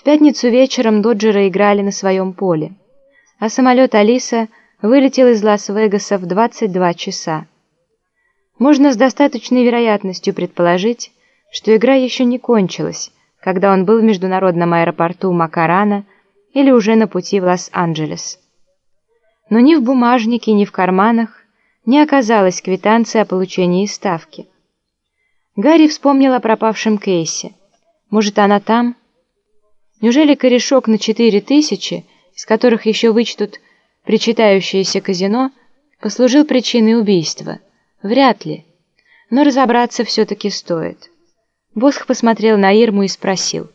В пятницу вечером доджеры играли на своем поле, а самолет «Алиса» вылетел из Лас-Вегаса в 22 часа. Можно с достаточной вероятностью предположить, что игра еще не кончилась, когда он был в международном аэропорту Макарана или уже на пути в Лос-Анджелес. Но ни в бумажнике, ни в карманах не оказалось квитанции о получении ставки. Гарри вспомнил о пропавшем Кейсе. Может, она там? Неужели корешок на четыре тысячи, из которых еще вычтут причитающееся казино, послужил причиной убийства? Вряд ли. Но разобраться все-таки стоит. Босх посмотрел на Ирму и спросил.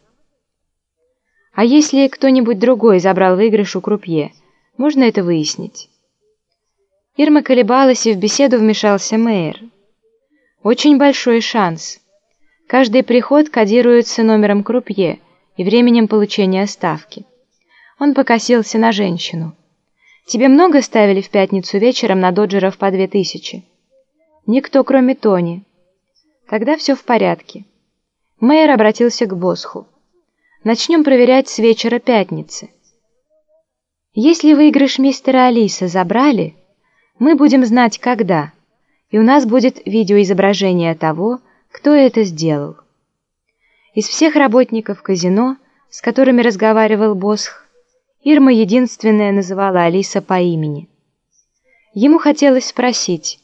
«А если кто-нибудь другой забрал выигрыш у крупье, можно это выяснить?» Ирма колебалась, и в беседу вмешался мэр. «Очень большой шанс. Каждый приход кодируется номером крупье и временем получения ставки». Он покосился на женщину. «Тебе много ставили в пятницу вечером на доджеров по две тысячи?» «Никто, кроме Тони». «Тогда все в порядке». Мэйер обратился к Босху. «Начнем проверять с вечера пятницы. Если выигрыш мистера Алиса забрали...» Мы будем знать, когда, и у нас будет видеоизображение того, кто это сделал. Из всех работников казино, с которыми разговаривал Босх, Ирма единственная называла Алиса по имени. Ему хотелось спросить,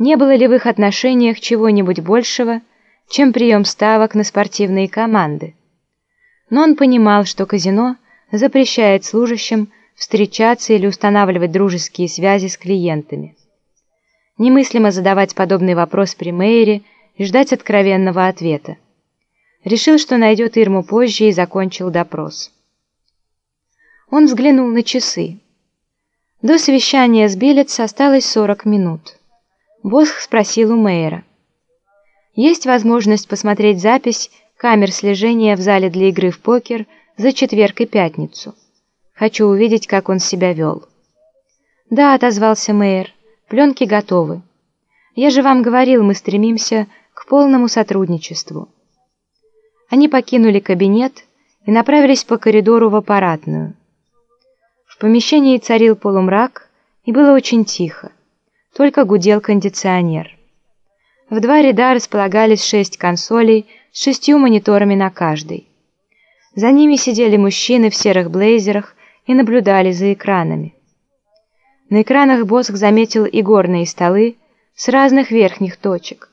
не было ли в их отношениях чего-нибудь большего, чем прием ставок на спортивные команды. Но он понимал, что казино запрещает служащим встречаться или устанавливать дружеские связи с клиентами. Немыслимо задавать подобный вопрос при мэре и ждать откровенного ответа. Решил, что найдет Ирму позже и закончил допрос. Он взглянул на часы. До совещания с Билетс осталось 40 минут. Босх спросил у мэра. Есть возможность посмотреть запись камер слежения в зале для игры в покер за четверг и пятницу. Хочу увидеть, как он себя вел». «Да», — отозвался мэр, — «пленки готовы. Я же вам говорил, мы стремимся к полному сотрудничеству». Они покинули кабинет и направились по коридору в аппаратную. В помещении царил полумрак, и было очень тихо. Только гудел кондиционер. В два ряда располагались шесть консолей с шестью мониторами на каждой. За ними сидели мужчины в серых блейзерах и наблюдали за экранами. На экранах Боск заметил и горные столы с разных верхних точек.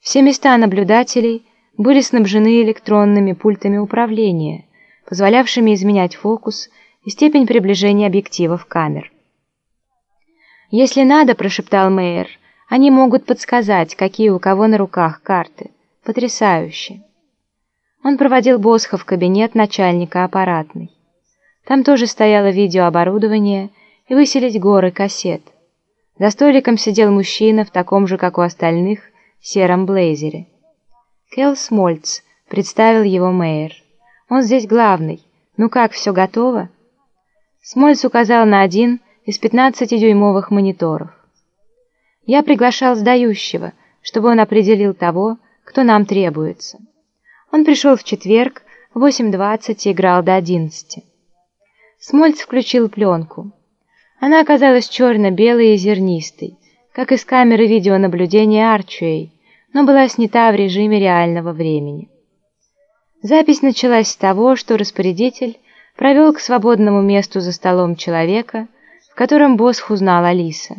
Все места наблюдателей были снабжены электронными пультами управления, позволявшими изменять фокус и степень приближения объективов камер. «Если надо», — прошептал Мейер, — «они могут подсказать, какие у кого на руках карты. Потрясающе!» Он проводил Босха в кабинет начальника аппаратной. Там тоже стояло видеооборудование и выселить горы кассет. За столиком сидел мужчина в таком же, как у остальных, сером блейзере. Келл Смольц представил его мэр. «Он здесь главный. Ну как, все готово?» Смольц указал на один из 15-дюймовых мониторов. «Я приглашал сдающего, чтобы он определил того, кто нам требуется. Он пришел в четверг, в 8.20 и играл до 11. Смольц включил пленку. Она оказалась черно-белой и зернистой, как из камеры видеонаблюдения Арчуэй, но была снята в режиме реального времени. Запись началась с того, что распорядитель провел к свободному месту за столом человека, в котором Босх узнал Алиса.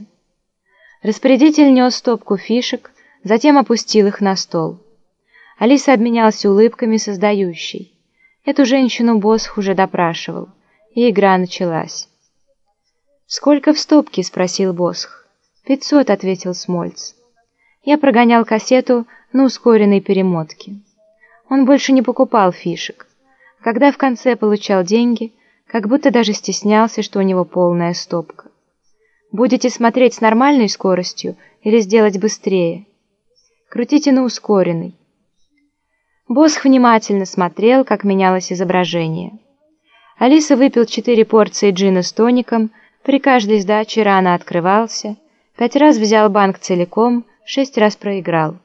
Распорядитель нес стопку фишек, затем опустил их на стол. Алиса обменялся улыбками создающей. Эту женщину Босх уже допрашивал и игра началась. «Сколько в стопке?» — спросил Босх. «Пятьсот», — ответил Смольц. Я прогонял кассету на ускоренной перемотке. Он больше не покупал фишек. Когда в конце получал деньги, как будто даже стеснялся, что у него полная стопка. Будете смотреть с нормальной скоростью или сделать быстрее? Крутите на ускоренной. Босх внимательно смотрел, как менялось изображение. Алиса выпил четыре порции джина с тоником, при каждой сдаче рано открывался, пять раз взял банк целиком, шесть раз проиграл.